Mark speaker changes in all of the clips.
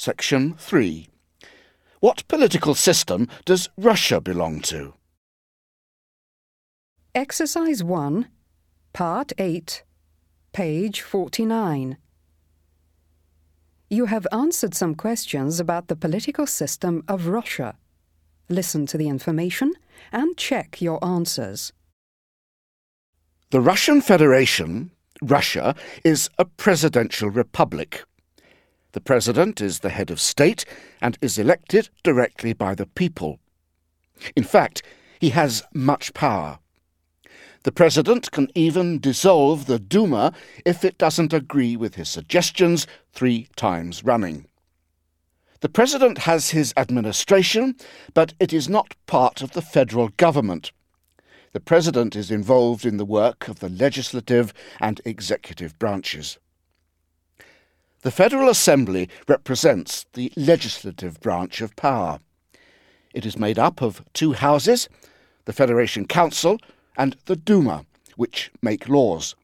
Speaker 1: Section 3. What political system does Russia belong to?
Speaker 2: Exercise 1, Part 8, page 49. You have answered some questions about the political system of Russia. Listen to the information and check your answers.
Speaker 1: The Russian Federation, Russia, is a presidential republic. The president is the head of state and is elected directly by the people. In fact, he has much power. The president can even dissolve the Duma if it doesn't agree with his suggestions three times running. The president has his administration, but it is not part of the federal government. The president is involved in the work of the legislative and executive branches. The Federal Assembly represents the legislative branch of power. It is made up of two houses, the Federation Council and the Duma, which make laws.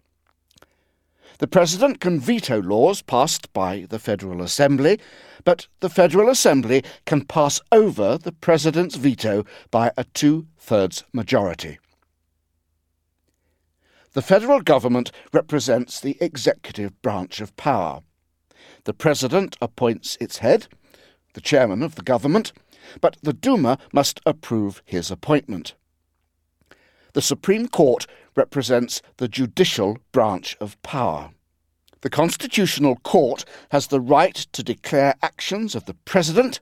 Speaker 1: The President can veto laws passed by the Federal Assembly, but the Federal Assembly can pass over the President's veto by a two thirds majority. The federal government represents the executive branch of power. The President appoints its head, the chairman of the government, but the Duma must approve his appointment. The Supreme Court represents the judicial branch of power. The Constitutional Court has the right to declare actions of the President,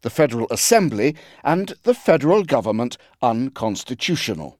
Speaker 1: the Federal Assembly, and the federal government unconstitutional.